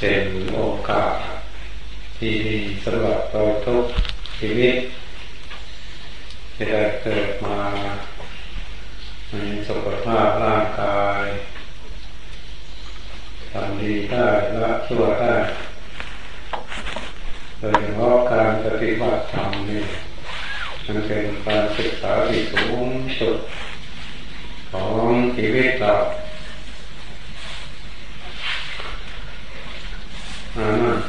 เป็นโอกาสที่ดีสำหรับเราทุกชีวิตจะได้เกิดมามีสุขภาพร่างกายทำดีได้ละชั่วได้โดยเฉพาะการปฏิบัติธรรมนี่มันเป็นการศึกษาที่สูงสุดของชีวิตเรา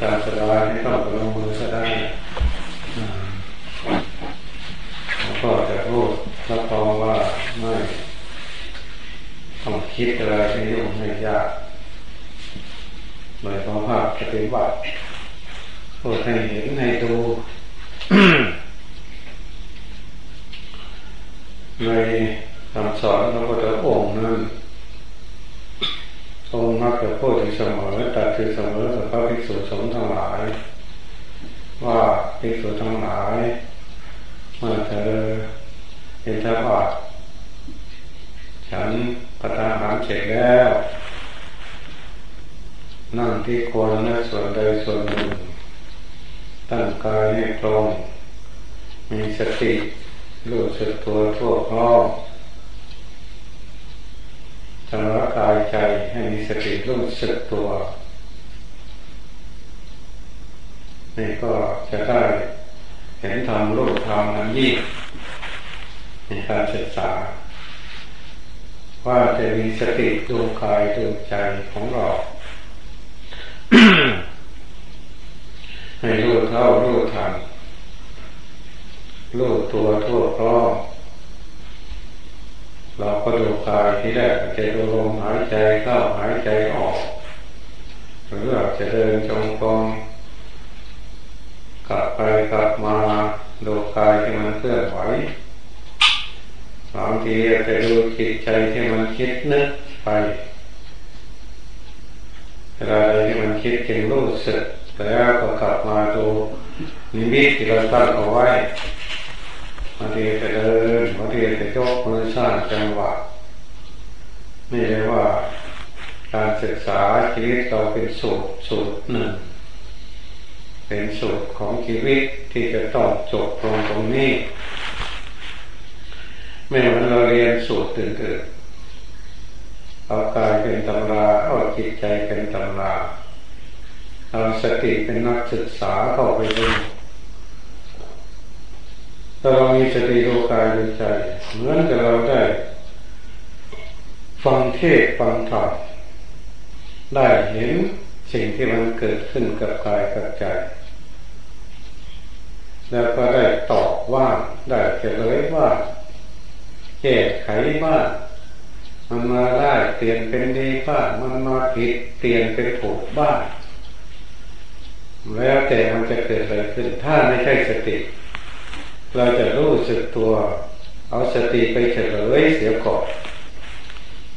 อานั่งตามสบายไม่ต้องลงมือก็ได้ก็จะพูดรับรองว่าไม่ต้องคิดอะไรไม่ยุ่งไม่ยากโดยความภาพปฏิบัติพูดให้เห็นให้ดูในคำสอนพระพุทธองค์นั้น มักจะพูดอยู่เสมอตัดคือเสมอกับพระภิกษุสงฆ์ทั้งหลาย ว่าภิกษุทั้งหลายเมื่อเธอเห็นทบาทฉันประทานหารเสร็จแล้ว นั่งที่โคนและส่วนใดส่วนหนึ่ง ตั้งกายให้ตรง มีสติรู้สึกตัวทั่วพร้อม ชำระกายใจให้มีสติรู้สึกตัวนี่ก็จะได้เห็นธรรมรู้ธรรมนั้นยิ่งในการศึกษา ว่าจะมีสติดูกายดูใจของเราให้รู้เท่ารู้ทันรู้ตัวทั่วพร้อม เราก็ดูกายที่แรกจะดูลมหายใจเข้าหายใจออก หรืออาจจะเดินจงกรมกลับไปกลับมาดูกายที่มันเคลื่อนไหวบางทีอาจจะดูจิตใจที่มันคิดนึกไปอะไรที่มันคิดจึงรู้สึกแล้วก็กลับมาดูนิมิตที่เราตั้งเอาไว้บางทีจะเดิน บางทีจะยกมือสร้างจังหวะ นี่เรียกว่าการศึกษาชีวิตเราเป็นสูตรสูตรหนึ่ง เป็นสูตรของชีวิตที่จะต้องจบตรงตรงนี้ไม่เหมือนเราเรียนสูตรอื่นๆเอากายเป็นตำราเอาจิตใจเป็นตำราเอาสติเป็นนักศึกษาเข้าไปดู ถ้าเรามีสติดูกายดูใจเหมือนกับเราได้ ฟังเทศฟังธรรมได้เห็นสิ่งที่มันเกิดขึ้นกับกายกับใจ แล้วก็ได้ตอบว่าได้เฉลยว่าแก้ไขบ้ามันมาได้เปลี่ยนเป็นดีบ้างมันมาผิดเปลี่ยนเป็นถูกบ้างแล้วแต่มันจะเกิดอะไรขึ้น ถ้าไม่ใช่สติ เราจะรู้สึกตัว เอาสติไปเฉลยเสียก่อน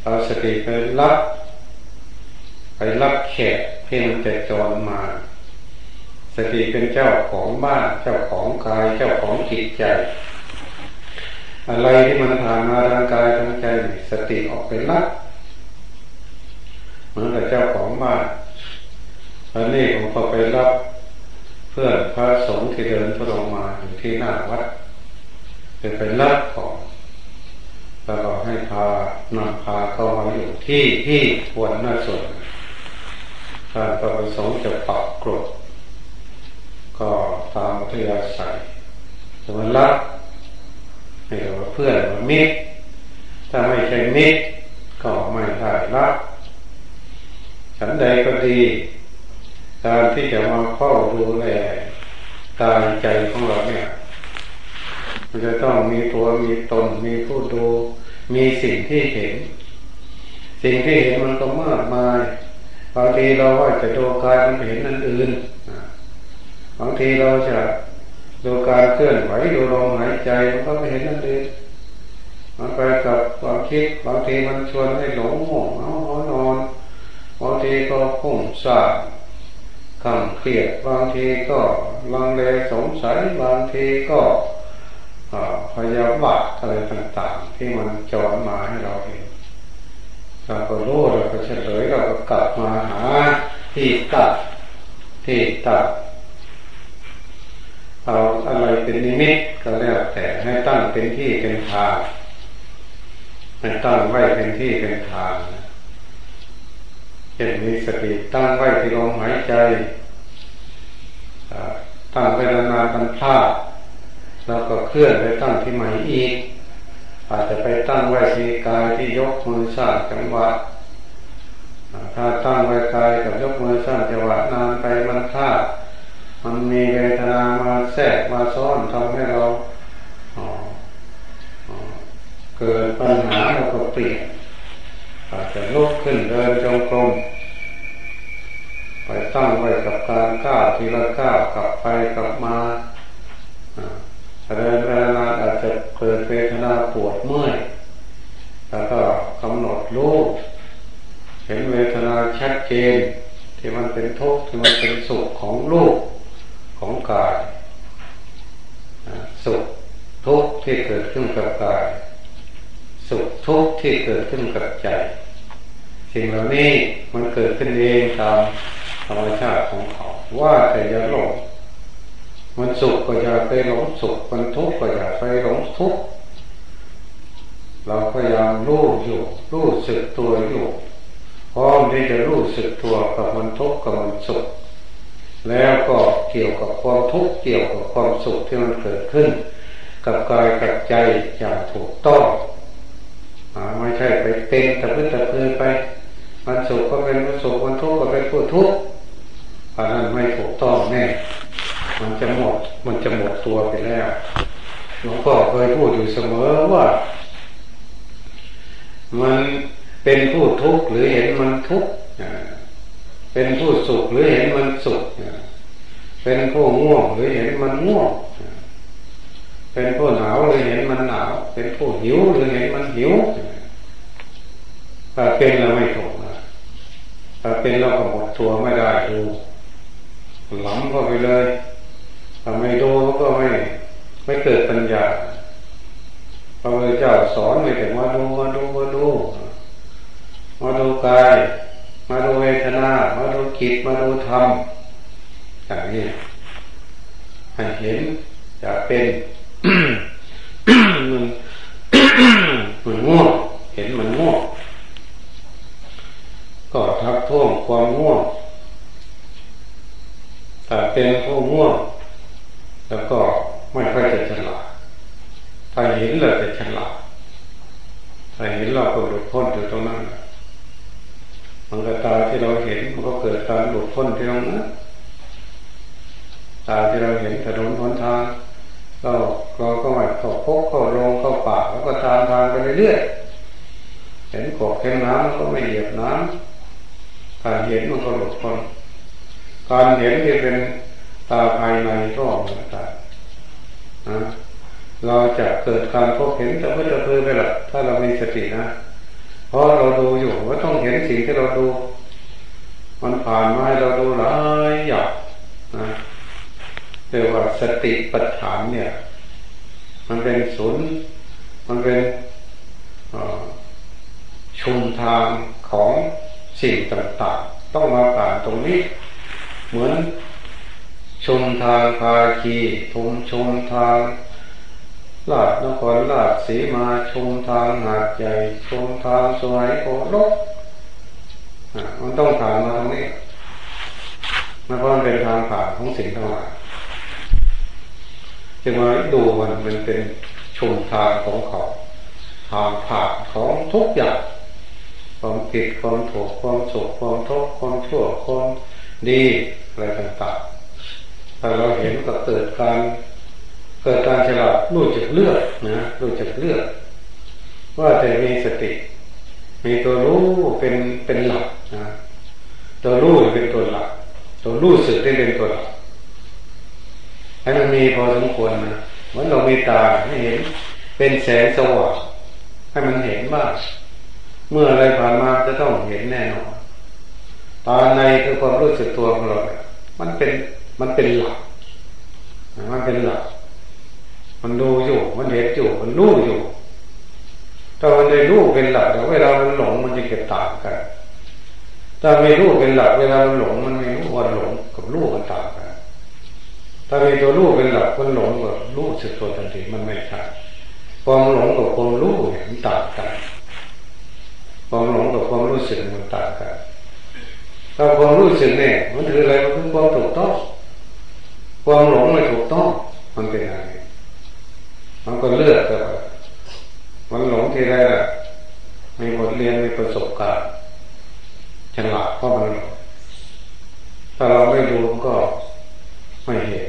เอาสติไปรับ ไปรับแขกที่มันจะจรมา สติเป็นเจ้าของบ้านเจ้าของกายเจ้าของจิตใจ อะไรที่มันผ่านมาทางกายทางใจ สติออกไปรับเหมือนกับเจ้าของบ้านอันนี้ผมก็ไปรับ เพื่อนพระสงฆ์ที่เดินทุดงมาอยู่ที่หน้าวัดเป็นไปรับของแล้วก็ให้พานำพาเข้ามาอยู่ที่ที่ควรน่าส่วนการประสงค์จะปักกรดก็ตามทยาศัยจะมารับให้ว่าเพื่อนว่ามิตรถ้าไม่ใช่มิตรก็ไม่ได้รับฉันใดก็ดี การที่จะมาเฝ้าดูแลกายใจของเราเนี่ย มันจะต้องมีตัวมีตนมีผู้ดูมีสิ่งที่เห็น สิ่งที่เห็นมันก็มากมายบางทีเราว่าจะดูกายมันเห็นนั่นอื่นบางทีเราจะดูการเคลื่อนไหวดูลมหายใจมันก็ไม่เห็นนั่นเองมันไปกับความคิดบางทีมันชวนให้หลงห่วงอนอนบางทีก็พุ่งสา ดขังเครียดบางทีก็ลังเลสงสัยบางทีก็พยาบาทอะไรต่างๆ ที่มันจอนมาให้เราเห็นเราก็รู้เราก็เฉลยเราก็กลับมาหาที่ตัดที่ตัดเอาอะไรเป็นนิมิตก็แล้วแต่ให้ตั้งเป็นที่เป็นทางให้ตั้งไว้เป็นที่เป็นทาง เห็นมีสติตั้งไว้ที่ลมหายใจตั้งไปนานๆมันพลาดแล้วก็เคลื่อนไปตั้งที่ใหม่อีก อาจจะไปตั้งไว้ที่กายที่ยกมือสร้างจังหวะถ้าตั้งไว้กายกับยกมือสร้างจังหวะนานไปมันพลาดมันมีเวทนามาแทรกมาซ้อนทำให้เราเกิดปัญหาเราก็เปลี่ยน อาจจะลุกขึ้นเดินจงกรมไปตั้งไว้กับการก้าวทีละก้าวกลับไปกลับมาเดินเวลาอาจจะเกิดเวทนาปวดเมื่อยแล้วก็กำหนดรู้เห็นเวทนาชัดเจน ที่มันเป็นทุกข์ที่มันเป็นสุขของลูกของกายสุขทุกข์ที่เกิดขึ้นกับกาย สุขทุกข์ที่เกิดขึ้นกับใจ สิ่งเหล่านี้มันเกิดขึ้นเองตามธรรมชาติของเขา ว่าแต่อย่าหลงมันสุขก็อย่าไปหลงสุขมันทุกข์ก็อย่าไปหลงทุกข์เราพยายามรู้อยู่รู้สึกตัวอยู่พร้อมที่จะรู้สึกตัวกับมันทุกข์กับมันสุขแล้วก็เกี่ยวกับความทุกข์เกี่ยวกับความสุขที่มันเกิดขึ้น กับกายกับใจอย่างถูกต้องไม่ใช่ไปเป็นตะพื้นตะพื้นไป มันสุขก็เป็นมันสุขมันทุกข์ก็เป็นผู้ทุกข์อันนั้นไม่ถูกต้องแน่ มันจะหมด มันจะหมดตัวไปแล้วหลวงพ่อเคยพูดอยู่เสมอว่า มันเป็นผู้ทุกข์หรือเห็นมันทุกข์เป็นผู้สุขหรือเห็นมันสุขเป็นผู้ง่วงหรือเห็นมันง่วงเป็นผู้หนาวหรือเห็นมันหนาว เป็นผู้หิวหรือเห็นมันหิวถ้าเป็นเราไม่ถูก ถ้าเป็นเราก็หมดตัวไม่ได้ดูหลังก็ไปเลยถ้าไม่ดูก็ไม่ไม่เกิดปัญญาพระพุทธเจ้าสอนไม่แต่มาดูมาดูมาดูมาดูกายมาดูเวทนามาดูจิตมาดูธรรมอย่างนี้ให้เห็นจะเป็นมันมันง่วงเห็นมันง่วงก็ทักท่วง ความง่วงแต่เป็นผู้ง่วง แล้วก็ไม่ค่อยจะฉลาดถ้าเห็นเราจะฉลาดถ้าเห็นเราก็หลุดพ้นอยู่ตรงนั้นมันก็ตาที่เราเห็นมันก็เกิดการหลุดพ้นที่ตรงนั้นตาที่เราเห็นถนนหนทางเราเราก็ไม่เข้าพกเข้าลงเข้าป่าแล้วก็ตามทางไปเรื่อยๆเห็นกบเห็นน้ำก็ไม่เหยียบน้ำ การเห็นมันก็หลุดพ้นการเห็นที่เป็นตาภายในก็เหมือนกันนะเราจะเกิดการพบเห็นแต่เพื่จะเพื่อไปหรอกถ้าเรามีสตินะเพราะเราดูอยู่ว่าต้องเห็นสิ่งที่เราดู มันผ่านมาให้เราดูหลายอย่างนะเรียกว่าสติปัฏฐานเนี่ย มันเป็นศูนย์มันเป็นชุมทางของ สิ่งต่างๆต้องมาผ่านตรงนี้ เหมือนชมทางภาคีทมชมทางลาดนครลาดสีมาชมทางหาดใหญ่ชมทางสวยโอรกมันต้องผ่านมาตรงนี้มันเพราะมันเป็นทางผ่านของสิ่งทั้งหลายจึงมาดูมันมันเป็นชุมทางของเขาทางผ่านของทุกอย่าง ความผิดความถูกความสุขความทุกข์ความชั่วความดีอะไรต่างๆถ้าเราเห็นก็เกิดการเกิดการฉลาดรู้จักเลือกนะรู้จักเลือก ว่าแต่มีสติ มีตัวรู้เป็นเป็นหลักนะตัวรู้เป็นตัวหลัก ตัวรู้สึกได้เป็นตัวหลักให้มันมีพอสมควรนะเหมือนเรามีตาให้เห็น เป็นแสงสว่างให้มันเห็นว่า เมื่ออะไรผ่านมาจะต้องเห็นแน่นอนตาในคือความรู้สึกตัวของเรา มันเป็น มันเป็นหลัก มันเป็นหลัก มันดูอยู่ มันเห็นอยู่ มันรู้อยู่ ถ้ามันได้รู้เป็นหลักแต่เวลามันหลงมันจะเก็บต่างกัน ถ้าไม่รู้เป็นหลักเวลามันหลง มันไม่รู้ว่าหลงกับรู้มันต่างกัน ถ้ามีตัวรู้เป็นหลักมันหลงกับรู้สึกตัวทันทีมันไม่ใช่ความหลงกับความรู้เนี่ยมันต่างกัน ความหลงกับความรู้สึกมันต่างกันถ้าความรู้สึกเนี่ยมันถืออะไรมันคือความถูกต้องความหลงไม่ถูกต้อง มันเป็นอะไรมันก็เลือกแต่มันหลงทีได้ละมีบทเรียนมีประสบการณ์ฉลาดเพราะมันหลงถ้าเราไม่ดูก็ไม่เห็น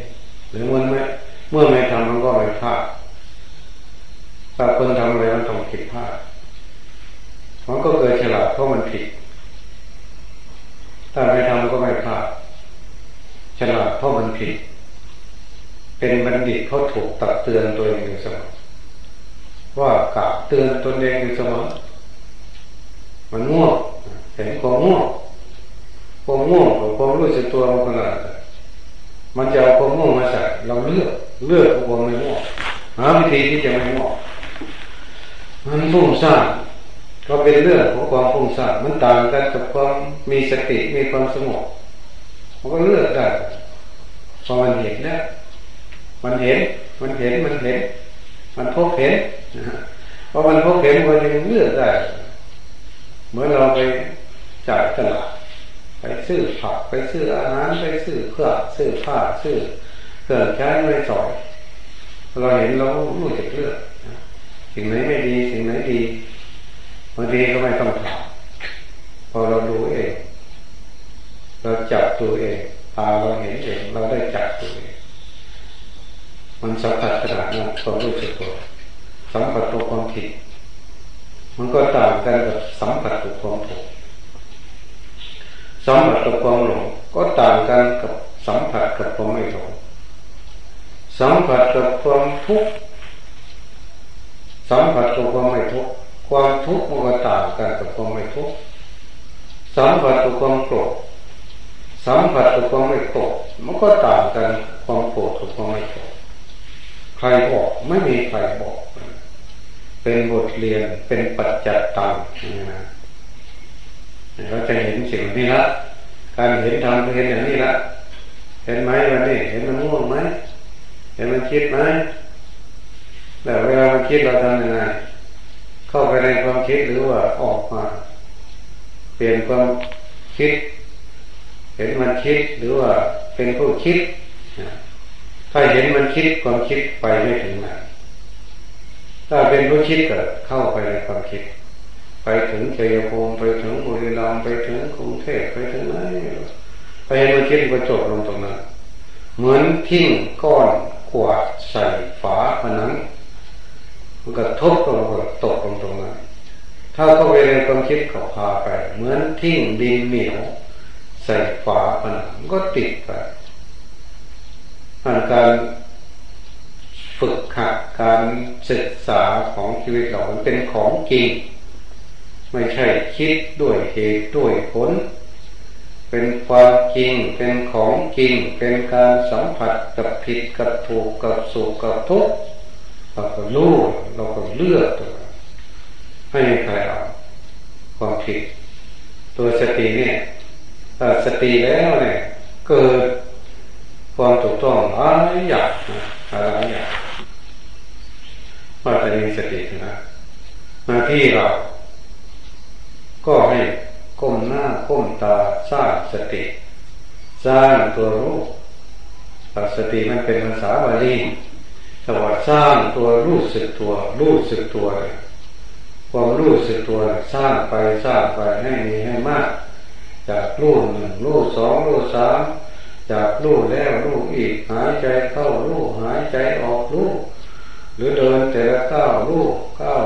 หรือมันไม่เมื่อไม่ทำมันก็ไม่พลาดถ้าคนทำอะไรมันต้องผิดพลาด มันก็เกิดฉลาดเพราะมันผิด ถ้าไม่ทำก็ไม่พลาดฉลาดเพราะมันผิด เป็นบัณฑิตเขาะถูกตักเตือนตัวเองอยู่เสมอว่ากะเตือนตนเองอยู่เสมอมันง่วงเห็นความง่วงความง่วงกับความรู้สึกตัวมันขนาดมันจะเอาความง่วงมาใส่เราเลือก เลือกความไม่ง่วงหาวิธีที่จะไม่ง่วงมันฟุ้งซ่าน ก็เป็นเรื่องของความฟุ้งซ่านมันต่างกันกับความมีสติมีความสงบมันก็เลือกได้พอมันเห็นแล้วมันเห็น มันเห็น มันเห็น มันพบเห็นพอมันพบเห็นมันยังเลือกได้ เหมื่อเราไปจ่ายตลาดไปซื้อผักไปซื้ออาหารไปซื้อเครื่องซื้อผ้าซื้อเครื่องใช้ไม่สอยเราเห็นเรารู้จักเลือกสิ่งไหนไม่ดี สิ่งไหนดี บางทีก็ไม่ต้องถามพอเราดูเอง เราจับตัวเองตาเราเห็นเองเราได้จับตัวเอง มันสัมผัสขนาดนั้นความรู้สึกตัวสัมผัสตัวความผิด มันก็ต่างกันกับสัมผัสกับความถูกสัมผัสกับความหลงก็ต่างกันกับสัมผัสกับความไม่หลงสัมผัสกับความทุกข์สัมผัสกับความไม่ทุกข์ ความทุกข์มันก็ต่างกันกับความไม่ทุกข์สัมผัสกับความโกรธสัมผัสกับความไม่โกรธมันก็ต่างกันความโกรธกับความไม่โกรธใครบอกไม่มีใครบอก เป็นบทเรียนเป็นปัจจัตตังนะเราจะเห็นสิ่งนี้ละการเห็นธรรมเห็นอย่างนี้ละเห็นไหมวันนี้เห็นมันง่วงไหมเห็นมันคิดไหมแต่เวลามันคิดเราทำยังไง เข้าไปในความคิดหรือว่าออกมา เปลี่ยนความคิด เห็นมันคิดหรือว่าเป็นผู้คิดถ้าเห็นมันคิดความคิดไปไม่ถึงไหนถ้าเป็นผู้คิดก็เข้าไปในความคิด ไปถึงเชียภูมิไปถึงบุรีรัมย์ไปถึงกรุงเทพไปถึงไหนไปเห็นมันคิดก็จบลงตรงนั้นเหมือนทิ้งก้อนขวดใส่ฝาผนัง มันก็ทบลงก็ตกลงตรงนั้นถ้าเข้าไปในความคิดเขาพาไป เหมือนทิ้งดินเหนียวใส่ฝาผนังก็ติดไปการฝึกหัดการศึกษาของชีวิตเราเป็นของจริง ไม่ใช่คิดด้วยเหตุด้วยผล เป็นความจริง เป็นของจริง เป็นการสัมผัสกับผิดกับถูกกับสุขกับทุกข์ เราก็รู้เราก็เลือกตัวให้ใครเอาความผิด ตัวสติเนี่ยถ้าสติแล้วเนี่ยเกิดความถูกต้องหลายอย่างหลายอย่างว่าจะมีสตินะหน้าที่เรา ก็ให้ก้มหน้าก้มตาสร้างสติ สร้างตัวรู้สติมันเป็นภาษาบาลี สวัสดสร้างตัวรู้สึกตัว รู้สึกตัว ความรู้สึกตัวสร้างไปสร้างไปให้มีให้มาก จากรู้หนึ่งรู้สองรู้สามจากรู้แล้วรู้อีกหายใจเข้ารู้หายใจออกรู้หรือเดินแต่ละก้าวลูกก้าว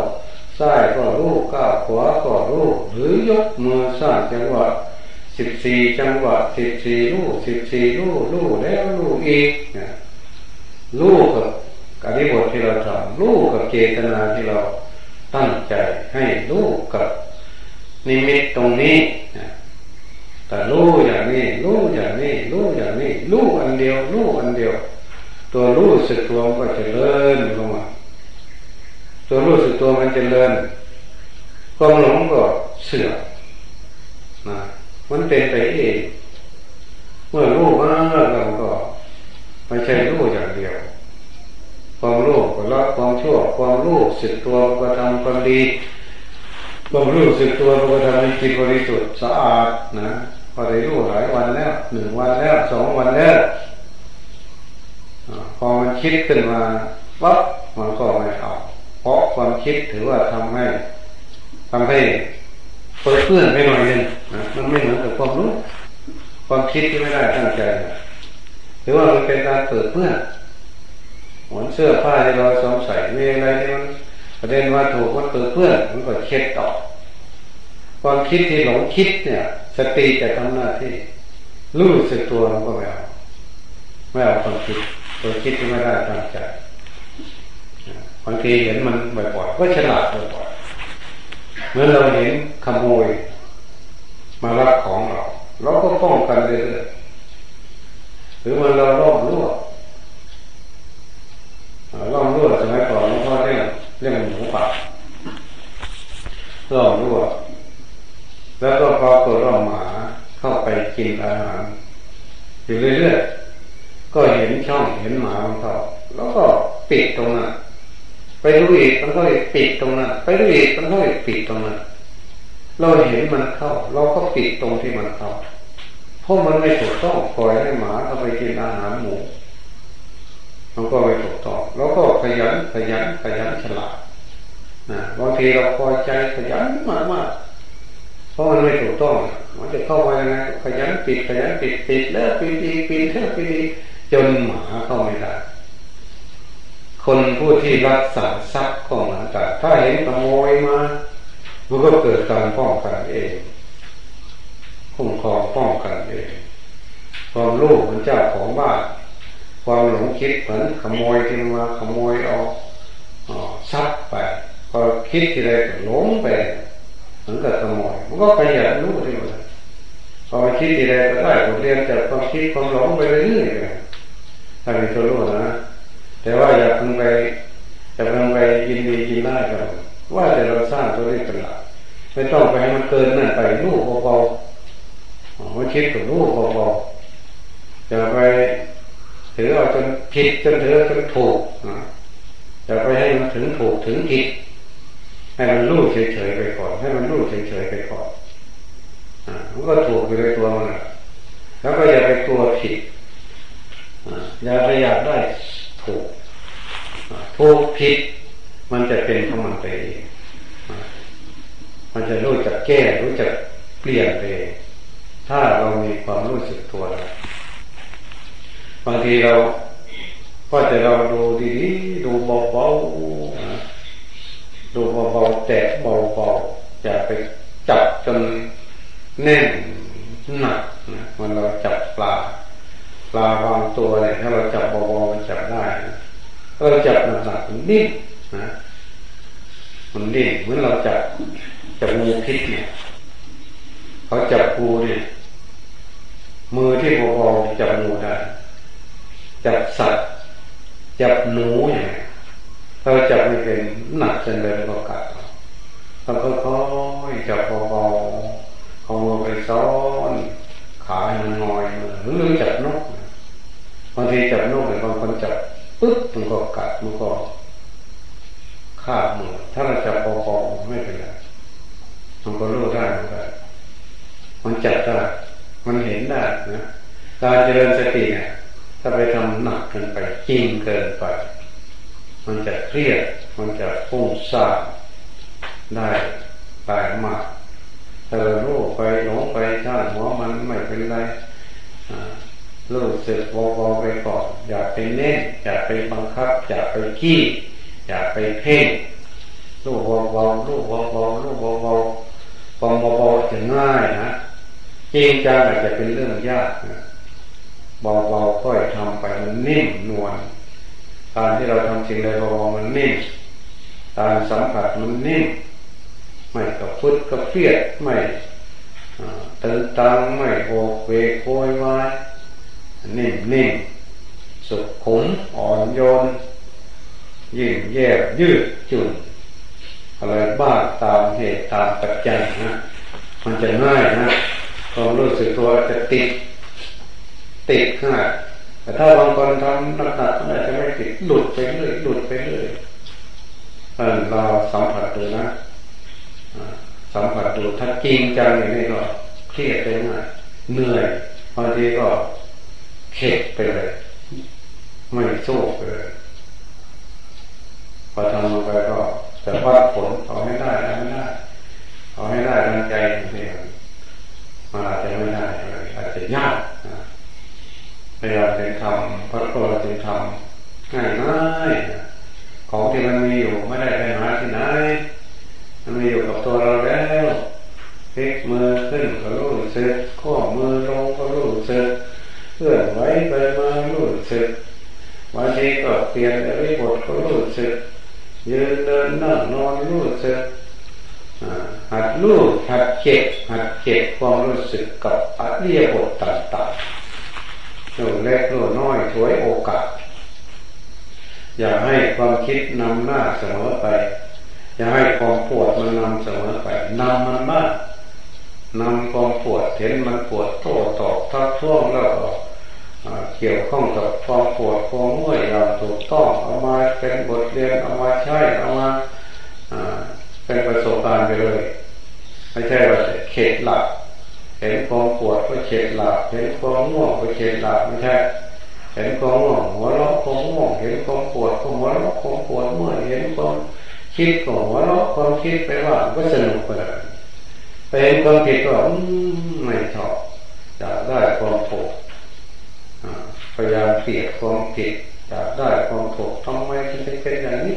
ซ้ายก็ลูกก้าวขวาก็ลูกหรือยกมือสร้างจังหวะสิบสี่จังหวะสิบสี่ลูกสิบสี่ลูกลูกแล้วลูกอีกลูกกับ อริบทที่เราทำลูกกับเจตนาที่เราตั้งใจให้ลูกกับนิมิตตรงนี้แต่ลูกอย่างนี้ลูกอย่างนี้ลูกอย่างนี้ลูกอันเดียวลูกอันเดียว ตัวรู้สึกตัวก็จะเลื่อนลงมาตัวรู้สึกตัวมันจะเลื่อนความหลงก็เสื่อมนะมันเป็นไปเอง เมื่อรู้มากเราก็ไม่ใช่รู้อย่าง ความรู้ก็ละความชั่ว ความรู้สึกตัวก็ทำความดีความรู้สึกตัวก็ทำให้จิตบริสุทธิ์สะอาดนะพอได้รู้หลายวันแล้วหนึ่งวันแล้วสองวันแล้วพอมันคิดขึ้นมาปั๊บมันก็ไม่เอาเพราะความคิดถือว่าทำให้ทำให้เปิดเพื่อนไปหน่อยนึงนะมันไม่เหมือนกับความรู้ ความคิดที่ไม่ได้ตั้งใจถือว่ามันเป็นการเปิดเพื่อน เหมือนเสื้อผ้าที่เราสวมใส่มีอะไรที่มันประเด็นว่าถูกมันเปิดเพื่อนมันก็เช็ดต่อความคิดที่หลงคิดเนี่ย สติจะทำหน้าที่รู้สึกตัวเราก็ไม่เอาไม่เอาความคิดตัวคิดที่ไม่ได้ตั้งใจบางทีเห็นมันบ่อยๆก็ฉลาดบ่อยๆเมื่อเราเห็นขโมย มารับของเรา เราก็ป้องกันเรื่อยๆหรือมันเราลอบลวกลอบลวกสมัยก่อนหลวงพ่อเรียกเรียกหมูป่า ลอบลวกแล้วก็พอตัวเราหมาเข้าไปกินอาหาร อยู่เรื่อยๆก็เห็นช่องเห็นหมาของเขาแล้วก็ปิดตรงนั้นไปดูอีกมันก็ปิดตรงนั้นไปดูอีกมันก็ปิดตรงนั้นเราเห็นมันเข้า เราก็ปิดตรงที่มันเข้าเพราะมันไม่ถูกต้องปล่อยให้หมาเข้าไปกินอาหารหมูมันก็ไม่ถูกต้องแล้วก็ขยันขยันขยันฉลาด บางทีเราพอใจขยันมากมากเพราะมันไม่ถูกต้อง มันจะเข้ามายังไงขยันปิดขยันปิดปิดแล้วปิดดีปิดแล้วปิดดีจนหมาเข้าไม่ได้คนผู้ที่รักษาทรัพย์ของหลังจากถ้าเห็นขโมยมามันก็เกิดการป้องกันเองคุ้มครองป้องกันเองความรู้เหมือนเจ้าของบ้านความหลงคิดเหมือนขโมยที่มาขโมยเอาทรัพย์ไป อคิดทีไรก็หลงไปมันก็ขโมยมันก็ขยันรู้ที่มันพอคิดทีไรก็ได้บทเรียนจากความคิดความหลงไปเรื่อยๆถ้ามีตัวรู้นะแต่ว่าอย่าพิ่งไปจะเพิ่งไปยินดียินได้กันว่าแต่เราสร้างตัวนี้เป็นหลักไม่ต้องไปให้มันเกินนั่นไปรู้เบาๆมันคิดกับรู้เบาๆอย่าไปถือเอาจนผิดจนถือจนถูกนะอย่าไปให้มันถึงถูกถึงผิด ให้มันรู้เฉยๆไปก่อน ให้มันรู้เฉยๆไปก่อนอ่ามันก็ถูกอยู่ในตัวมันแล้วก็อย่าไปกลัวผิดอย่าไปอยากได้ถูกถูกผิด มันจะเป็นของมันไปเองมันจะรู้จักแก้รู้จักเปลี่ยนไปถ้าเรามีความรู้สึกตัวแล้วบางทีเราก็จะเราดูดีๆดูเบาๆ ดูเบาๆแตะเบาๆจะไปจับจนแน่นหนักนะมันเราจับปลาปลาบางตัวเนี่ยถ้าเราจับเบาๆมันจับได้เราจับหนักๆมันนิ่มนะมันนิ่มเหมือนเราจับจับงูพิษเนี่ยเขาจับปูเนี่ยมือที่เบาๆจับงูได้จับสัตว์จับหนูอย่าง เราจับไม่เป็นหนักจนเลยก็กัดเราก็ค่อยจับเบาๆเอามือไปซ้อนขาให้มันงอยหรือจับนกบางทีจับนกหรือบางคนจับปึ๊บมันก็กัดมันก็ขาดมือถ้าเราจับเบาๆไม่เป็นไรมันก็รู้ได้เหมือนกันมันจับได้มันเห็นได้นะการเจริญสติเนี่ยถ้าไปทำหนักเกินไปจริงเกินไป มันจะเครียด มันจะฟุ้งซ่านได้หลายมากแต่เราลูกไปหลงไปช่าหัวมันไม่เป็นไรรู้สึกวอๆไปก่อนอย่าไปเน้นอย่าไปบังคับ อย่าไปขี้อย่าไปเพ่งลูกวอๆลูกวอๆลูกวอๆความเบาๆจะง่ายนะจริงจังอาจจะเป็นเรื่องยากนะเบาๆค่อยทำไปมันนิ่มนวล การที่เราทำสิ่งใดเบาๆมันนิ่มการสัมผัสมันนิ่มไม่กับฟุดกับเฟียดไม่ตื่นตังไม่โอกเวกโวยวายนิ่มนิ่มสุขุมอ่อนโยน ยิ่งแยบยืดจุนอะไรบ้างตามเหตุตามปัจจัยนะมันจะง่ายนะความรู้รู้สึกตัวจะติด ติดขนาด แต่ถ้าบางคนทำหนักๆมันอาจจะไม่ติดหลุดไปเรื่อยหลุดไปเรื่อยเราสัมผัสดูนะสัมผัสดูถ้าจริงจังอย่างนี้ก็เครียดไปง่ายเหนื่อยบางทีก็เข็ดไปเลยไม่สู้ไปเลยพอทำลงไปก็จะวัดผลเอาให้ได้เอาให้ได้เอาให้ได้ดังใจนี่มันอาจจะไม่ได้อาจจะยากพยายามเป็นทำพระโกรจึงทำง่ายง่ายของที่มันมีอยู่ไม่ได้ไปหาที่ไหนมันมีอยู่กับตัวเราแล้วพลิกมือขึ้นก็รู้สึกข้อมือลงก็รู้สึกเคลื่อนไหวไปมารู้สึกบางทีก็เปลี่ยนอริบทก็รู้สึกยืนเดินนั่งนอนรู้สึกหัดรู้หัดเก็บหัดเก็บความรู้ สึกกับอริยบทต่างๆหนูเล็กหนูน้อยถวยโอกาส อย่าให้ความคิดนำหน้าเสมอไป อย่าให้ความปวดมันนำเสมอไปนำมันมากนำความปวดเห็นมันปวดโต้ตอบทักท้วงแล้วก็เกี่ยวข้องกับความปวดความเมื่อยอย่าถูกต้องเอามาเป็นบทเรียนเอามาใช้เอามาเป็นประสบการณ์ไปเลยไม่ใช่ว่าเข็ดหลับ เห็นความปวดก็เข็ดหลับเห็นความง่วงก็เข็ดหลับไม่ใช่เห็นความง่วงหัวเราะความง่วงเห็นความปวดก็หัวเราะความปวดเมื่อยเห็นความคิดก็หัวเราะความคิดไปว่าก็สนุกไปเลยเป็นความผิดก็ไม่ชอบอยากได้ความถูกพยายามเปลี่ยนความผิดอยากได้ความถูกทำไมถึงเป็นอย่างนี้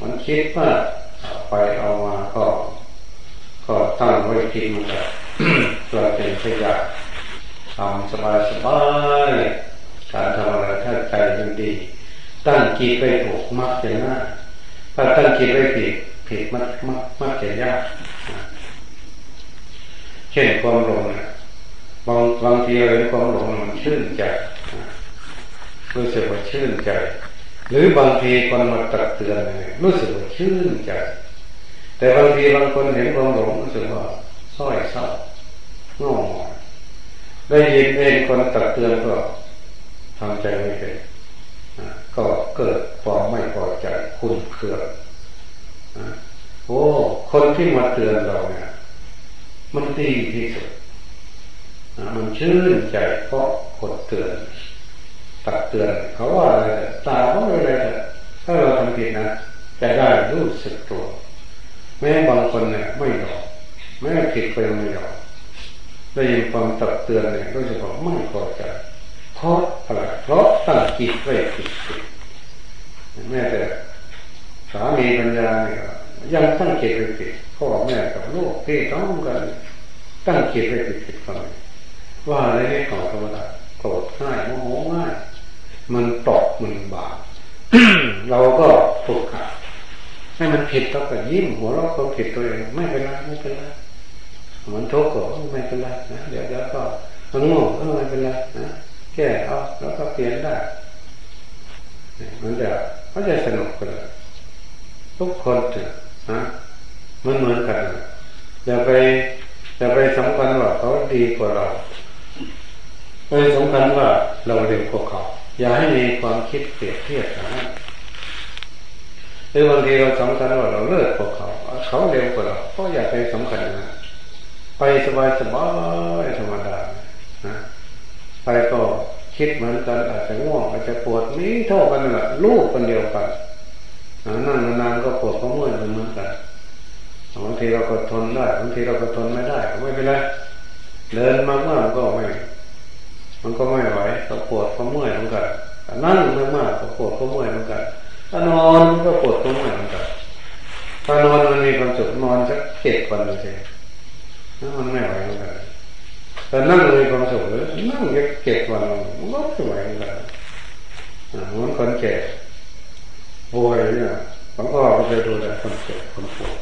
มันคิดว่าไปเอามาก็ ก็ตั้งไว้คิดมันแบบตัวเป็นขยะทำสบายสบายการทำอะไรถ้าใจมันดี ตั้งกิจไปถูกมักจะง่ายถ้าตั้งกิจไปผิดผิดมักมักมักจะยากเช่นความหลงบางบางทีเราความหลงมันชื่นใจรู้สึกว่าชื่นใจ หรือบางทีคนมาตักเตือนรู้สึกว่าชื่นใจ แต่บางทีบางคนเห็นความหลงรู้สึกว่าส้อยเศร้าง่วงได้ยินเองคนตักเตือนก็ทำใจไม่เป็นก็เกิดความไม่พอใจคุณเคืองโอ้คนที่มาเตือนเราเนี่ย มันดีที่สุดมันชื่นใจเพราะคนเตือนตักเตือนเขาว่าอะไรตาเขาอะไรถ้าเราทำผิดนะจะได้รู้สึกตัว แม้บางคนเนี่ยไม่ยอมแม้ผิดไปไม่ยอมได้ยินความตักเตือนเนี่ยรู้สึกไม่พอใจเพราะอะไรเพราะตั้งจิตไว้ผิดแม้แต่สามีปัญญาเนี่ยยังตั้งจิตไว้ผิดพ่อแม่กับลูกพี่น้องกันตั้งจิตไว้ผิดผิดกันว่าอะไรไม่ก่อธรรมดาโกรธง่ายโมโหง่ายมันตอกมันบาปเราก็ฝึกขัด ให้มันผิดเราก็ยิ้มหัวเราะก็ผิดตัวเองไม่เป็นไรไม่เป็นไรมันทุกข์ก็ไม่เป็นไรนะเดี๋ยวเดี๋ยวก็มันง่ก็ไม่เป็นไรนะแก้เอาแล้วก็เปลี่ยนได้มันจะเขาจะสนุกกันทุกคนเถอะนะมันเหมือนกันอย่าไปอย่าไปสำคัญว่าเขาดีกว่าเราไปสำคัญว่าเราเร็วกว่าเขา อย่าให้มีความคิดเปรียบเทียบนะ รือบางทีเราสำคัญว่าเราเลิกกว่าเขาเขาเร็วกว่าเราก็อย่าไปสำคัญนะไปสบายสบายธรรมดานะไปก็คิดเหมือนกันอาจจะง่วงอาจจะปวดมีเท่ากันแหละลูกคนเดียวกันนั่งนานๆก็ปวดก็เมื่อยเหมือนกันบางทีเราก็ทนได้บางทีเราก็ทนไม่ได้ก็ไม่เป็นไรเดินมากๆก็ไม่มันก็ไม่ไหวก็ปวดก็เมื่อยเหมือนกันนั่งมากๆก็ปวดก็เมื่อยเหมือนกัน ถ้านอนก็ปวดก็เมื่อยเหมือนกันถ้านอนมันมีความสุขนอนสักเจ็ดวันเลยนั่มันไม่ไหวเหมือนกันแต่นั่งมีความสุขเลยนั่งแค่เจ็ดวันมันก็ไม่ไหวเหมือนกันเหมือนคนแก่ป่วยเนี่ยผมก็ไปดูแลคนแก่คนป่วย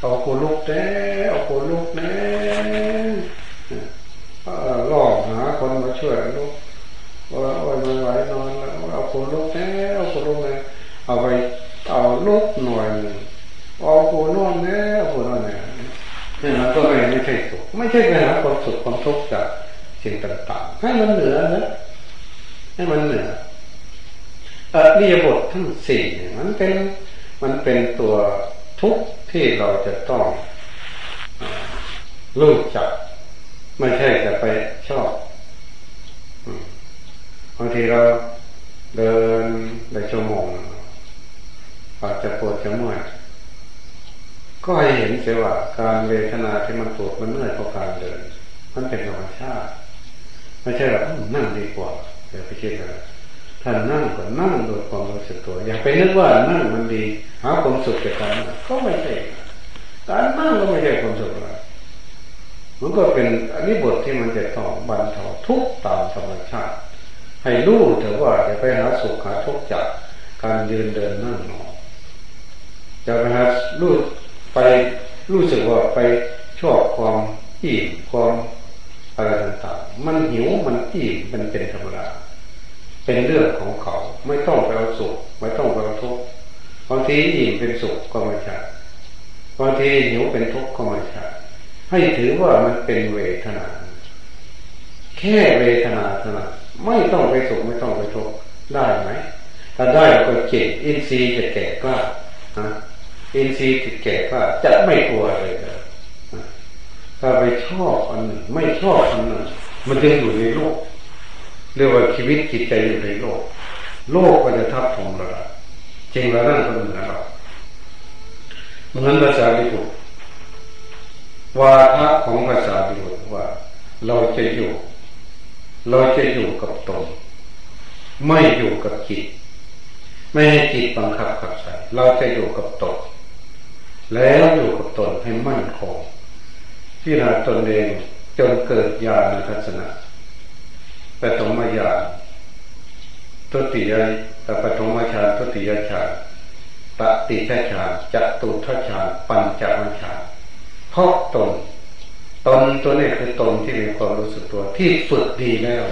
เอาคนลุกแน่เอาคนลุกแน่ล่อหาคนมาช่วยลุกว่าโอ้ยมันไหวนอนแล้วเอาคนลุกแน่เอาคนลุกแน่เอาไปเอา ลุกหน่อยเอาคนนอนแน่เอาคนอนแน่เนี่ยมันก็ไม่ไม่ใช่สุขไม่ใช่ไปหาความสุขความทุกข์จากสิ่งต่างๆให้มันเหนือนะให้มันเหนืออริยบททั้งสี่มันเป็นมันเป็นตัวทุกข์ที่เราจะต้องรู้จัก ไม่ใช่จะไปชอบบางทีเราเดินในชั่วโมงอาจจะปวดจะ เมื่อยก็ให้เห็นเสียว่าการเวทนาที่มันปวดมันเมื่อยเพราะการเดิน มันเป็นธรรมชาติ ไม่ใช่แบบนั่งดีกว่าอย่าไปคิดอะไรถ้านั่งก็นั่งโดยความรู้สึกตัว อย่าไปนึกว่านั่งมันดีหาความสุขจากการก็ไม่ใช่การนั่งก็ไม่ใช่ความสุขอะมันก็เป็นอันนี้บทที่มันจะต้อบรรเทาทุกตามธรรมชาติ ให้รู้แต่ว่าจะไปหาสุขหาทุกข์จากการยืนเดินนั่งนอน จะไปหารู้ไปรู้สึกว่าไปชอบความอิ่มความอะไรต่างๆมันหิวมันอิ่มมันเป็นธรรมดาเป็นเรื่องของเขาไม่ต้องไปเอาสุขไม่ต้องไปเอาทุกข์บางทีอิ่มเป็นสุขก็ไม่ใช่บางทีหิวเป็นทุกข์ก็ไม่ใช่ให้ถือว่ามันเป็นเวทนา แค่เวทนาเท่านั้นไม่ต้องไปสุขไม่ต้องไปทุกข์ได้ไหมถ้าได้ก็เจ็บอินทรีย์จะแก่กล้านะ อินทรีย์ติดแก่ก็จะไม่กลัวเลยถ้าไปชอบอันหนึ่งไม่ชอบอันหนึ่งมันจะอยู่ในโลก เรียกว่าชีวิตจิตใจอยู่ในโลก โลกก็จะทับถมเราจริงแล้วนั่นก็เหมือนเราเหมือนภาษาลิบุตรวาทะของภาษาลิบุตรว่า เราจะอยู่ เราจะอยู่กับตนไม่อยู่กับจิต ไม่ให้จิตบังคับขับใส่เราจะอยู่กับตน แล้วอยู่กับตนให้มั่นคงที่นาตนเองจนเกิดญาณทัศนะปฐมญาณตุติยแต่ปฐมฌานตุติยฌานปฏิฆฌานจตุทัฌานปัญจวัฌานเพราะตน ตนตัวนี้คือตนที่มีความรู้สึกตัวที่ฝึกดีแล้ว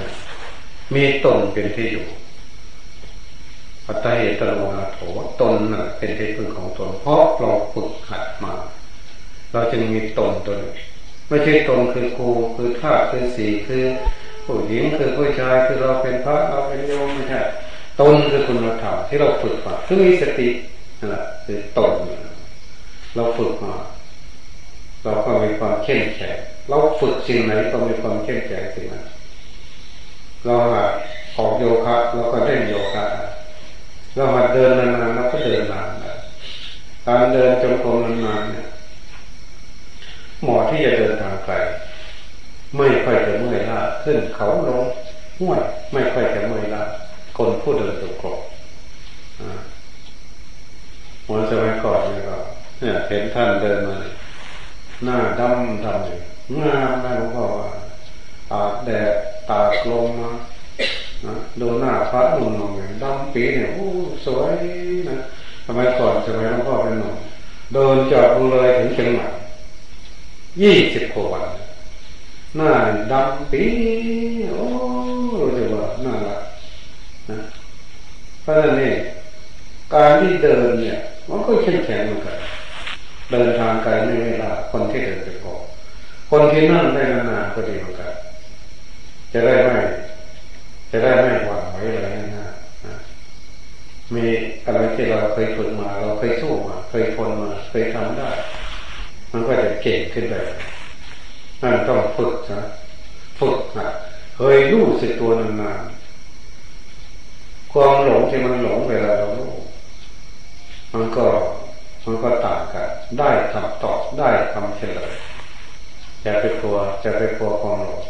มีตนเป็นที่อยู่ ปัตเหตโลนาโถตนน่ะเป็นที่พึ่งของตน เพราะเราฝึกหัดมา เราจึงมีตนตนไม่ใช่ตนคือครูคือท่าคือสีคือผู้หญิงคือผู้ชายคือเราเป็นพระเราเป็นโยมไม่ใช่ตนคือคุณธรรมที่เราฝึกมาคือมีสตินั่นแหละคือตนเราฝึกมาเราก็มีความเข้มแข็งเราฝึกสิ่งไหนก็มีความเข้มแข็งสิ่งนั้นเราหัดออกโยคะเราก็ได้โยคะ เราหัดเดินนานๆเราก็เดินนานการเดินจงกรมนานๆเนี่ยหมอที่จะเดินทางไกลไม่ค่อยจะเมื่อยล้าขึ้นเขาลงห้วยไม่ค่อยจะเมื่อยล้าคนผู้เดินจงกรมหมอนสมัยก่อนเนี่ยก็เนี่ยเห็นท่านเดินมาหน้าดำดำเลยงามนะหลวงพ่อว่าอาแดดตากลมมา นะดูหน้าพระหนุ่มๆอย่างดำปีเนี่ยโอ้สวยนะทำไมก่อนสมัยหลวงพ่อเป็นหนุ่มเดินจากบุเลยถึงเชียงใหม่ยี่สิบกว่าวันหน้าดำปีโอ้รู้สึกว่าน่ารักนะเพราะฉะนั้นนี่การที่เดินเนี่ยมันก็เข้มแข็งเหมือนกันเดินทางไกลไม่เวลาคนที่เดินไปพอคนที่นั่งได้นานๆก็ดีเหมือนกันจะได้ไม่ จะได้ไม่หวั่นไหวอะไรนะมีอะไรที่เราเคยฝึกมา เราเคยสู้มา เคยทนมา เคยทำได้ มันก็จะเก่งขึ้นไปนั่นต้องฝึกนะฝึกนะเคยรู้สึกตัวนานๆความหลงที่มันหลงเวลาเรารู้มันก็มันก็ต่างกัน ได้คำตอบได้คำเฉลยอย่าไปกลัวจะไปกลัวความหลง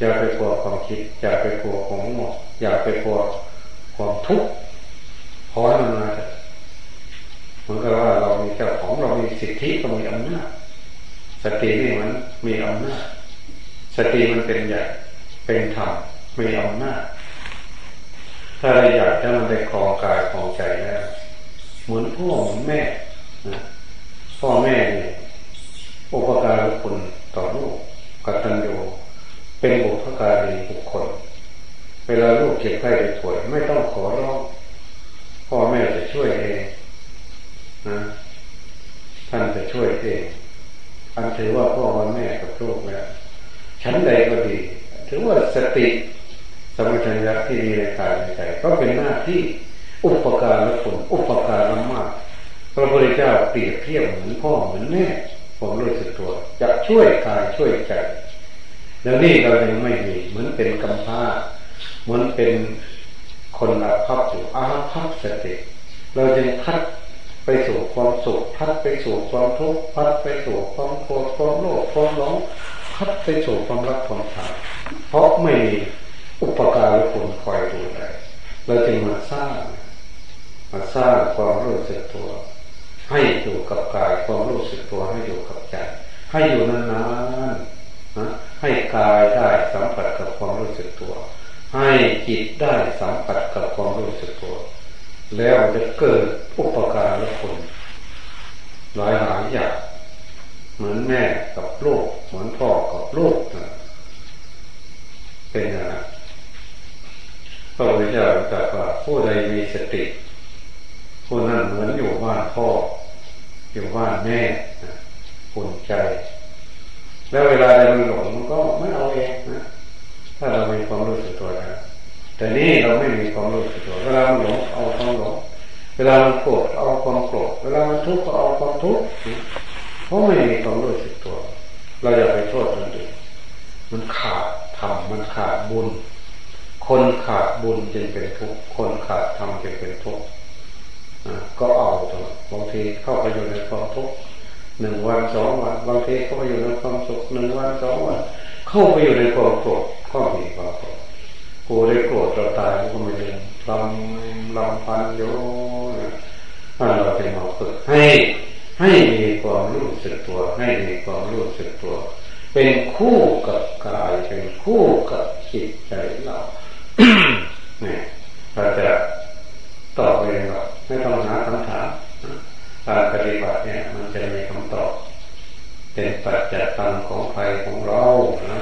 อย่าไปกลัวความคิด อย่าไปกลัวความหมดอย่าไปกลัวความทุกข์ขอให้มันมาเถอะเหมือนกับว่าเรามีเจ้าของเรามีสิทธิเรามีอำนาจสตินี่มันมีอำนาจสติมันเป็นใหญ่เป็นธรรมมีอำนาจถ้าเราอยากจะมันได้ครองกายครองใจแล้วเหมือนพ่อเหมือนแม่นะพ่อแม่เนี่ยอุปการะคุณต่อลูกกตัญญู เป็นบุพการีบุคคล เวลาลูกเจ็บไข้ได้ป่วยไม่ต้องขอร้องพ่อแม่จะช่วยเองนะท่านจะช่วยเอง อันถือว่าพ่อวันแม่กับลูกแล้วชั้นใดก็ดี ถือว่าสติสมัชัญญะที่มีในกายในใจก็เป็นหน้าที่อุปการละผลอุปการละมากพระพุทธเจ้าเปรียบเทียบเหมือนพ่อเหมือนแม่ผมรู้สึกตัว จะช่วยกายช่วยใจ แล้วนี่เรายังไม่มีเหมือนเป็นกำพร้าเหมือนเป็นคนอาภัพอยู่อาภัพสติเราจึงพัดไปสู่ความสุขพัดไปสู่ความทุกข์พัดไปสู่ความโกรธความโลภความหลงพัดไปสู่ความรักความชังเพราะไม่มีอุปการะคุณคอยดูแลเราจึงมาสร้าง มาสร้างความรู้สึกตัว ให้อยู่กับกายความรู้สึกตัวให้อยู่กับใจให้อยู่นานๆ ให้กายได้สัมผัสกับความรู้สึกตัว ให้จิตได้สัมผัสกับความรู้สึกตัว แล้วจะเกิดอุปการละคนหลายหลายอย่างเหมือนแม่กับลูกเหมือนพ่อกับลูกนะเป็นอย่างนั้นพระพุทธเจ้าตรัสว่าผู้ใดมีสติผู้นั้นเหมือนอยู่บ้านพ่อ อยู่บ้านแม่อุ่นใจ แล้วเวลาใดมันหลงมันก็ไม่เอาเองนะถ้าเรามีความรู้สึกตัวนะแต่นี่เราไม่มีความรู้สึกตัวเวลาหลงเอาความหลงเวลามันโกรธเอาความโกรธเวลามันทุกข์ก็เอาความทุกข์เพราะไม่มีความรู้สึกตัว เราอย่าไปโทษคนอื่นมันขาดธรรมมันขาดบุญ คนขาดบุญจึงเป็นทุกข์คนขาดธรรมจึงเป็นทุกข์ก็เอาตัวบางทีเข้าไปอยู่ในความทุกข์ หนึ่งวันสองวันบางทีเข้าไปอยู่ในความสุขหนึ่งวันสองวันเข้าไปอยู่ในความโกรธก็มีความโกรธกูได้โกรธเราตายก็ไม่เรื่องลำลำพันโยนั่นเราเป็นมาฝึกให้ให้มีความรู้สึกตัว ให้มีความรู้สึกตัว เป็นคู่กับกายเป็นคู่กับจิตใจเราเนี่ยเราจะตอบเองว่าไม่ต้องหาคำถามการปฏิบัติ เป็นปัจจัยตังของใครของเรานะ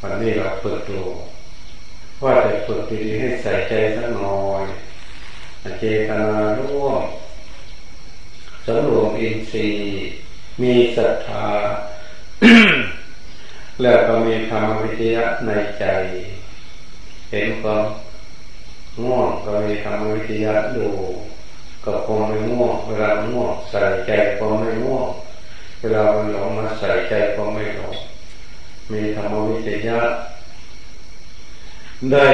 วันนี้เราฝึกดูว่าจะฝึกดีๆให้ใส่ใจสักหน่อยเจตนาร่วมสำรวมอินทรีย์ มีศรัทธา แล้วก็มีธรรมวิทยะในใจ เห็นความง่วงก็มีธรรมวิทยะดู ก็คงไม่ง่วงเวลาง่วงใส่ใจก็ไม่ง่วง เวลามันหลงมาใส่ใจก็ไม่หลงมีธรรมวิทยะได้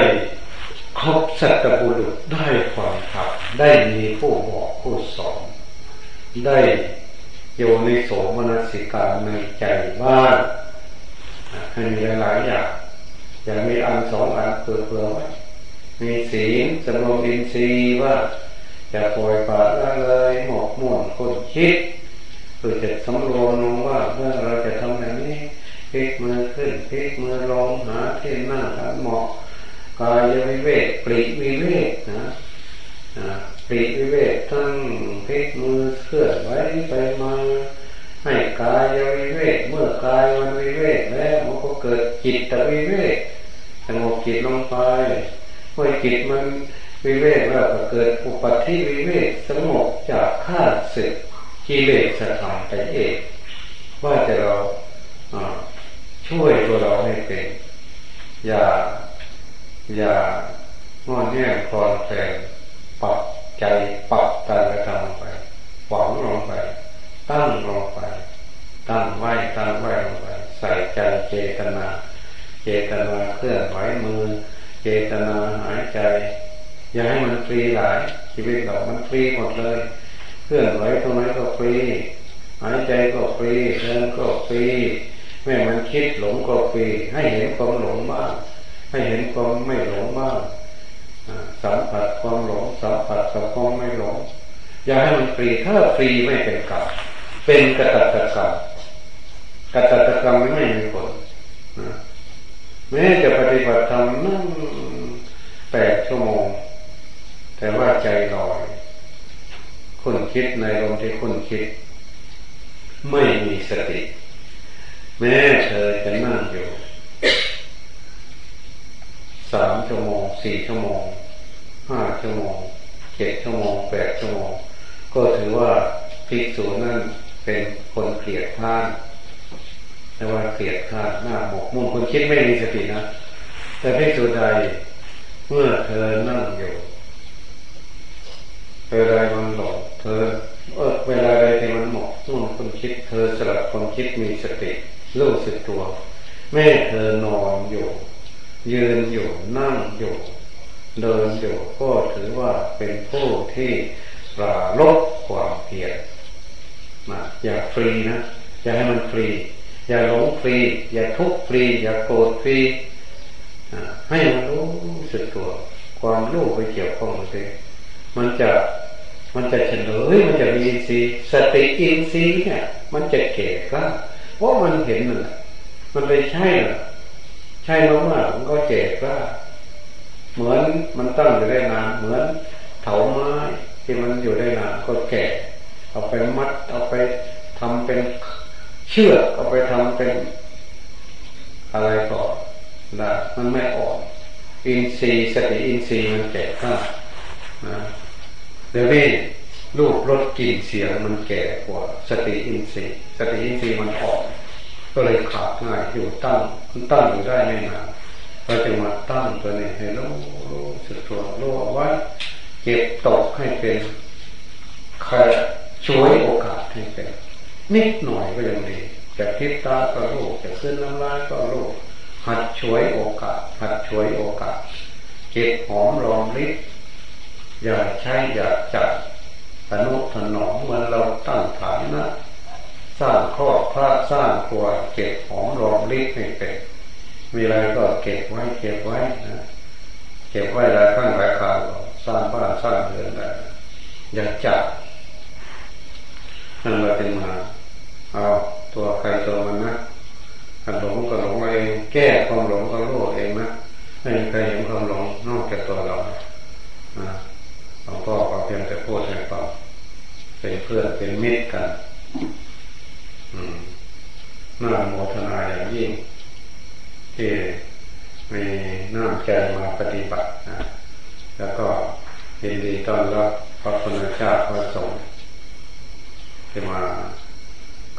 ครบสัตบุรุษได้ความขับ ได้มีผู้บอกผู้สอนได้โยนิโสมนสิการในใจว่าให้มีหลายอย่างอย่ามีอันสองอันเผื่อๆไว้มีสีสำรวมอินทรีย์ว่าจะปล่อยปละละเลยหมกมุ่นคนคิด เพื่อจะสำรวมลงว่าเมื่อเราจะทำอย่างนี้พลิกมือขึ้นพลิกมือลงหาที่นั่งหันเหมาะกายวิเวกปริวิเวกนะปริวิเวกทั้งพลิกมือเคลื่อนไว้ไปมาให้กายวิเวกเมื่อกายมันวิเวกแล้วมันก็เกิดจิตตวิเวกสงบจิตลงไปเมื่อจิตมันวิเวกแล้วก็เกิดอุปธิวิเวกสงบจากข้าศึก กิเลสสถานไปเองว่าจะเราช่วยตัวเราให้เป็น อย่า อย่างอนแง่คลอนแฝงปรับใจปรับการกระทำไปหวังลงไป ตั้งลงไป ตั้งไว้ตั้งไว้ลงไป ใส่ใจเจตนา เจตนาเคลื่อนไหวมือ เจตนาหายใจ อย่าให้มันฟรีหลายชีวิตเรามันฟรีหมดเลย ลื่อนไหวตรงไหนก็ฟรีหายใจก็ฟรีเดินก็ฟรีแม่มันคิดหลงก็ฟรีให้เห็นความหลงบ้างให้เห็นความไม่หลงบ้างสัมผัสความหลงสัมผัสกับความไม่หลง อย่าให้มันฟรีถ้าฟรีไม่เป็นกรรมเป็นกระตัตกรรมกระตัตกรรมไม่มีผลแม้จะปฏิบัติธรรมนั่งแปดชั่วโมงแต่ว่าใจลอย คุณคิดในลมที่คุณคิด ไม่มีสติ แม้เธอจะนั่งอยู่สามชั่วโมงสี่ชั่วโมงห้าชั่วโมงเจ็ดชั่วโมงแปดชั่วโมง ก็ถือว่าภิกษุนั้นเป็นคนเกลียดข้านแต่ว่าเกลียดข้านหน้าหมกมุ่งคนคิดไม่มีสตินะ แต่พิสูจใดเมื่อเธอนั่งอยู่เธอใดมันหลง เธอเออเวลาใดที่มันหมกมุ่งคนคิด เธอสลับคนคิดมีสติรู้สึกตัว แม่เธอนอนอยู่ ยืนอยู่นั่งอยู่เดินอยู่ก็ถือว่าเป็นผู้ที่ปราลบความเพียรนะอย่าฟรีนะ อย่าให้มันฟรี อย่าหลงฟรี อย่าทุกข์ฟรี อย่าโกรธฟรีให้มันรู้สึกตัว ความรู้ไปเกี่ยวข้องเลยมันจะ มันจะเฉลยมันจะมีอินทรีย์สติอินทรีย์เนี่ย มันจะเก่กล้าเพราะมันเห็นมันมันเลยใช่หรอใช่มากๆมันก็เก่กล้าเหมือนมันตั้งอยู่ได้นานเหมือนเถาไม้ที่มันอยู่ได้นานก็แก่เอาไปมัด เอาไปทำเป็นเชือกเอาไปทำเป็น อะไรก็ได้มันไม่อ่อนอินทรีย์สติอินทรีย์มันแก่กล้านะ เดี๋ยวนี้รูปรสกลิ่นเสียงมันแก่กว่าสติอินทรีย์สติอินทรีย์มันอ่อนก็เลยขาดง่ายอยู่ตั้งมันตั้งอยู่ได้ไม่นานเราจะมาตั้งตัวนี้ให้รู้รู้สึกตัวรู้ว่าเก็บตกให้เป็นคช่วยโอกาสให้เป็นนิดหน่อยก็ยังดีจะคิดตาก็รู้จะขึ้นน้ำลายก็รู้หัดช่วยโอกาสหัดช่วยโอกาสเก็บหอมรอมริบ อย่าใช้อย่าจัดสนุถนอมเหมือนเราตั้งฐานนะสร้างครอบพระสร้างครัวเก็บหอมรอมริบให้เป็นมีอะไรก็เก็บไว้เก็บไว้นะเก็บไว้หลายครั้งหลายคราวสร้างบ้านสร้างเรือนได้อย่าจับนั่นเราจึงมาเอาตัวใครตัวมันนะหลงก็หลงเอง แก้ความหลงก็รู้เองนะไม่มีใครเห็นความหลงนอกจากตัวเรานะหลวงพ่อก็เพียงแต่พูดให้ฟัง เป็นเพื่อนเป็นมิตรกันอืมน่าโมทนาอย่างยิ่งที่มีน้ำใจมาปฏิบัตินะแล้วก็ยินดีต้อนรับพระคุณเจ้าพระสงฆ์ที่มา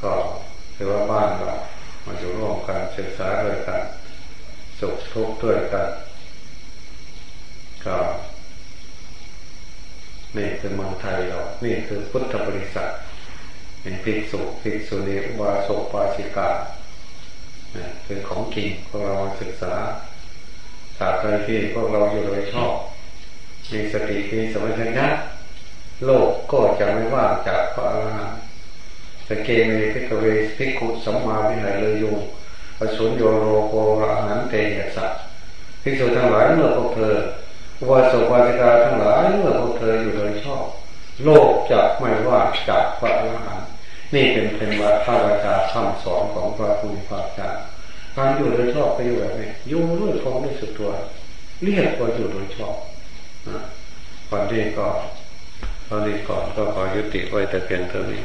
ก็ถือว่าบ้านเรามาอยู่ร่วมกันศึกษาด้วยกันสุขทุกข์ด้วยกันก็ นี่คือเมืองไทยเรา นี่คือพุทธบริษัทเป็นภิกษุภิกษุณีอุบาสกปาชิกาคือของจริงพวกเราศึกษาศาสตร์ใดที่พวกเราอยู่โดยชอบมีสติมีสมัชัญญะโลกก็จะไม่ว่างจากพระอรหันต์สเกเมพิกเวพิกุสัมมาวิหารเลยโยอสุนโยโรโกระหันเตยสัตพิสุทั้งหลายเมื่อพวกเธอ วาสวาจิกาทั้งหลายเมื่อพวกเธออยู่โดยชอบ โลกจะไม่ว่าจากพระอรหันต์นี่เป็นเป็นวัดพระวจาคำสอนของพระพุทธเจ้าการอยู่โดยชอบไปอยู่แบบนี้อยู่ด้วยความรู้สึกตัว เรียกว่าอยู่โดยชอบนะวันนี้ก็ตอนนี้ก่อนก็ขอยุติไว้แต่เพียงเท่านี้